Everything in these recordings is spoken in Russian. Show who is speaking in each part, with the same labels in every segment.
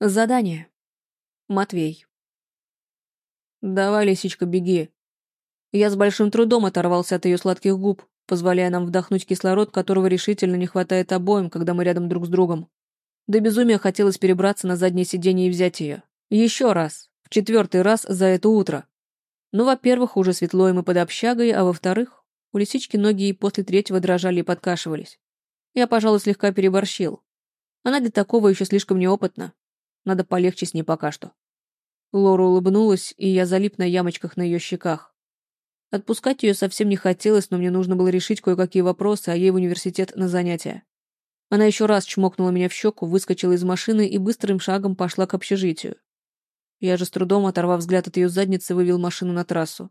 Speaker 1: Задание. Матвей. «Давай, лисичка, беги». Я с большим трудом оторвался от ее сладких губ, позволяя нам вдохнуть кислород, которого решительно не хватает обоим, когда мы рядом друг с другом. До безумия хотелось перебраться на заднее сиденье и взять ее. Еще раз. В четвертый раз за это утро. Ну, во-первых, уже светло и мы под общагой, а во-вторых, у лисички ноги и после третьего дрожали и подкашивались. Я, пожалуй, слегка переборщил. Она для такого еще слишком неопытна. Надо полегче с ней пока что. Лора улыбнулась, и я залип на ямочках на ее щеках. Отпускать ее совсем не хотелось, но мне нужно было решить кое-какие вопросы, а ей в университет на занятия. Она еще раз чмокнула меня в щеку, выскочила из машины и быстрым шагом пошла к общежитию. Я же с трудом, оторвав взгляд от ее задницы, вывел машину на трассу.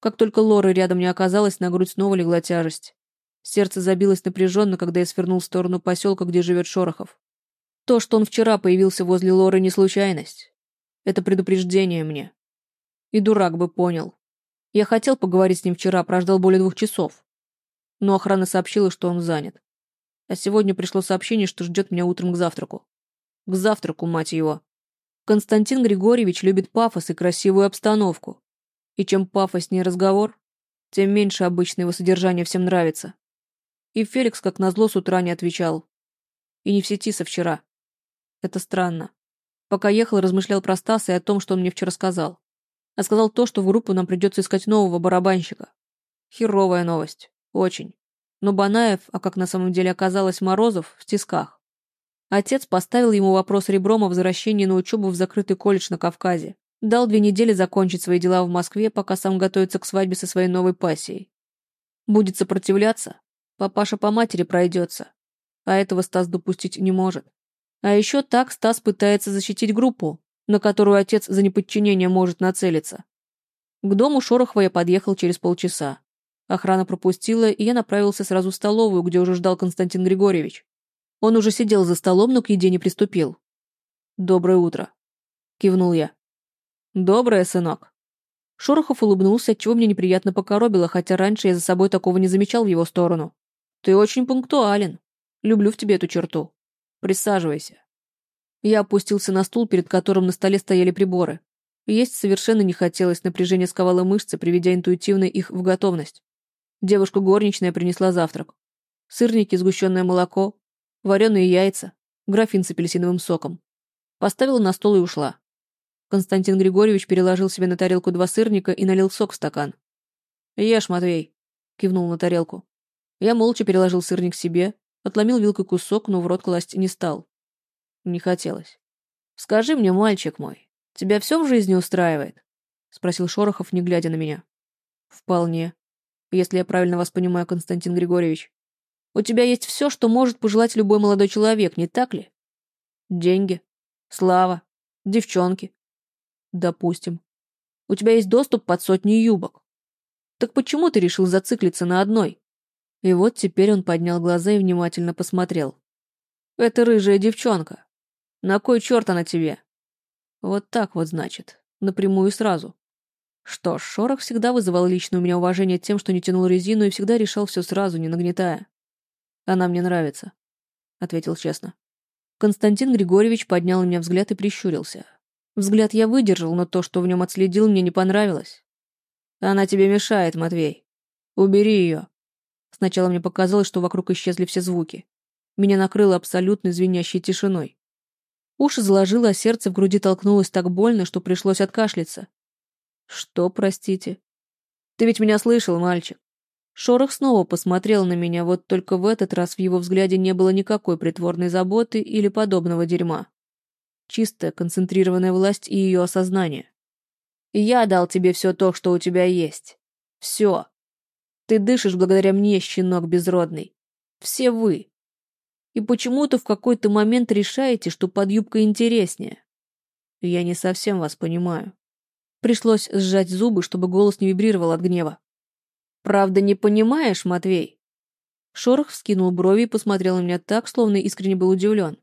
Speaker 1: Как только Лора рядом не оказалась, на грудь снова легла тяжесть. Сердце забилось напряженно, когда я свернул в сторону поселка, где живет Шорохов. То, что он вчера появился возле Лоры, не случайность. Это предупреждение мне. И дурак бы понял. Я хотел поговорить с ним вчера, прождал более двух часов. Но охрана сообщила, что он занят. А сегодня пришло сообщение, что ждет меня утром к завтраку. К завтраку, мать его. Константин Григорьевич любит пафос и красивую обстановку. И чем пафоснее разговор, тем меньше обычно его содержание всем нравится. И Феликс, как назло, с утра не отвечал. И не в сети со вчера. Это странно. Пока ехал, размышлял про Стаса и о том, что он мне вчера сказал. А сказал то, что в группу нам придется искать нового барабанщика. Херовая новость. Очень. Но Банаев, а как на самом деле оказалось Морозов, в тисках. Отец поставил ему вопрос ребром о возвращении на учебу в закрытый колледж на Кавказе. Дал две недели закончить свои дела в Москве, пока сам готовится к свадьбе со своей новой пассией. Будет сопротивляться, папаша по матери пройдется. А этого Стас допустить не может. А еще так Стас пытается защитить группу, на которую отец за неподчинение может нацелиться. К дому Шорохова я подъехал через полчаса. Охрана пропустила, и я направился сразу в столовую, где уже ждал Константин Григорьевич. Он уже сидел за столом, но к еде не приступил. «Доброе утро», — кивнул я. «Доброе, сынок». Шорохов улыбнулся, отчего мне неприятно покоробило, хотя раньше я за собой такого не замечал в его сторону. «Ты очень пунктуален. Люблю в тебе эту черту». Присаживайся. Я опустился на стул, перед которым на столе стояли приборы. Есть совершенно не хотелось, напряжение сковало мышцы, приведя интуитивно их в готовность. Девушка горничная принесла завтрак. Сырники, сгущенное молоко, вареные яйца, графин с апельсиновым соком. Поставила на стол и ушла. Константин Григорьевич переложил себе на тарелку два сырника и налил сок в стакан. «Ешь, Матвей», — кивнул на тарелку. Я молча переложил сырник себе, Отломил вилкой кусок, но в рот класть не стал. Не хотелось. «Скажи мне, мальчик мой, тебя все в жизни устраивает?» — спросил Шорохов, не глядя на меня. «Вполне. Если я правильно вас понимаю, Константин Григорьевич. У тебя есть все, что может пожелать любой молодой человек, не так ли? Деньги, слава, девчонки. Допустим. У тебя есть доступ под сотни юбок. Так почему ты решил зациклиться на одной? И вот теперь он поднял глаза и внимательно посмотрел. «Это рыжая девчонка. На кой черт она тебе?» «Вот так вот, значит. Напрямую сразу». Что ж, Шорох всегда вызывал личное у меня уважение тем, что не тянул резину и всегда решал все сразу, не нагнетая. «Она мне нравится», — ответил честно. Константин Григорьевич поднял на меня взгляд и прищурился. Взгляд я выдержал, но то, что в нем отследил, мне не понравилось. «Она тебе мешает, Матвей. Убери ее». Сначала мне показалось, что вокруг исчезли все звуки. Меня накрыло абсолютно звенящей тишиной. Уши заложило, а сердце в груди толкнулось так больно, что пришлось откашляться. «Что, простите?» «Ты ведь меня слышал, мальчик?» Шорох снова посмотрел на меня, вот только в этот раз в его взгляде не было никакой притворной заботы или подобного дерьма. Чистая, концентрированная власть и ее осознание. «Я дал тебе все то, что у тебя есть. Все. Ты дышишь благодаря мне, щенок безродный. Все вы. И почему-то в какой-то момент решаете, что под юбкой интереснее. Я не совсем вас понимаю. Пришлось сжать зубы, чтобы голос не вибрировал от гнева. «Правда, не понимаешь, Матвей?» Шорох вскинул брови и посмотрел на меня так, словно искренне был удивлен.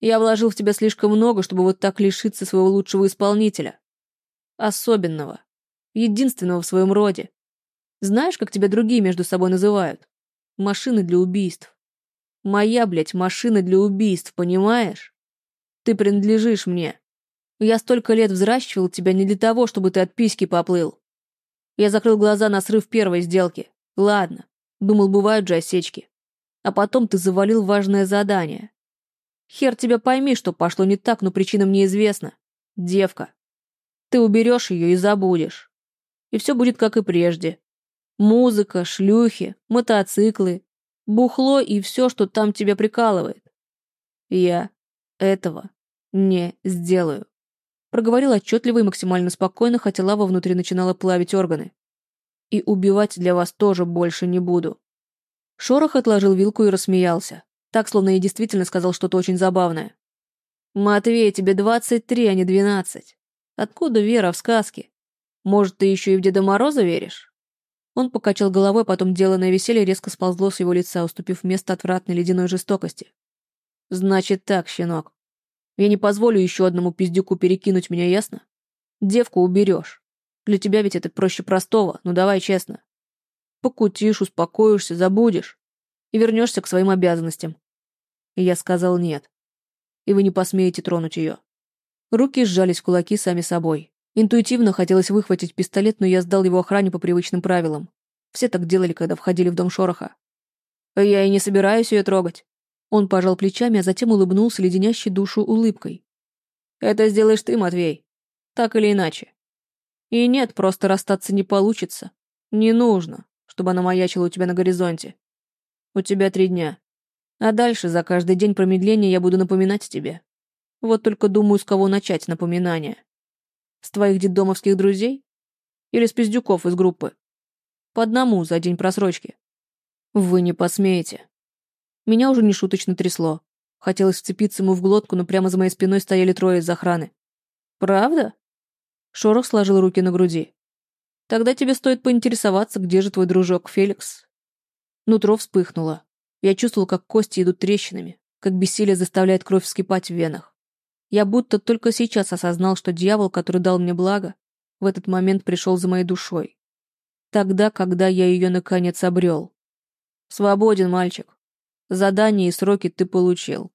Speaker 1: «Я вложил в тебя слишком много, чтобы вот так лишиться своего лучшего исполнителя. Особенного. Единственного в своем роде. Знаешь, как тебя другие между собой называют? Машины для убийств. Моя, блядь, машина для убийств, понимаешь? Ты принадлежишь мне. Я столько лет взращивал тебя не для того, чтобы ты от письки поплыл. Я закрыл глаза на срыв первой сделки. Ладно, думал, бывают же осечки. А потом ты завалил важное задание. Хер тебя пойми, что пошло не так, но причина мне известна. Девка. Ты уберешь ее и забудешь. И все будет как и прежде. Музыка, шлюхи, мотоциклы, бухло и все, что там тебя прикалывает. Я этого не сделаю. Проговорил отчетливо и максимально спокойно, хотя лава внутри начинала плавить органы. И убивать для вас тоже больше не буду. Шорох отложил вилку и рассмеялся. Так, словно я действительно сказал что-то очень забавное. «Матвей, тебе двадцать три, а не двенадцать. Откуда вера в сказки? Может, ты еще и в Деда Мороза веришь?» Он покачал головой, потом деланное веселье резко сползло с его лица, уступив место отвратной ледяной жестокости. «Значит так, щенок. Я не позволю еще одному пиздюку перекинуть меня, ясно? Девку уберешь. Для тебя ведь это проще простого, ну давай честно. Покутишь, успокоишься, забудешь и вернешься к своим обязанностям. И я сказал нет. И вы не посмеете тронуть ее. Руки сжались в кулаки сами собой. Интуитивно хотелось выхватить пистолет, но я сдал его охране по привычным правилам. Все так делали, когда входили в дом шороха. Я и не собираюсь ее трогать. Он пожал плечами, а затем улыбнулся леденящей душу улыбкой. Это сделаешь ты, Матвей. Так или иначе. И нет, просто расстаться не получится. Не нужно, чтобы она маячила у тебя на горизонте. У тебя три дня. А дальше за каждый день промедления я буду напоминать тебе. Вот только думаю, с кого начать напоминание. С твоих детдомовских друзей? Или с пиздюков из группы? По одному за день просрочки. Вы не посмеете. Меня уже не шуточно трясло. Хотелось вцепиться ему в глотку, но прямо за моей спиной стояли трое из охраны. «Правда?» Шорох сложил руки на груди. «Тогда тебе стоит поинтересоваться, где же твой дружок Феликс?» Нутро вспыхнуло. Я чувствовал, как кости идут трещинами, как бессилие заставляет кровь вскипать в венах. Я будто только сейчас осознал, что дьявол, который дал мне благо, в этот момент пришел за моей душой. Тогда, когда я ее наконец обрел. Свободен, мальчик. Задание и сроки ты получил.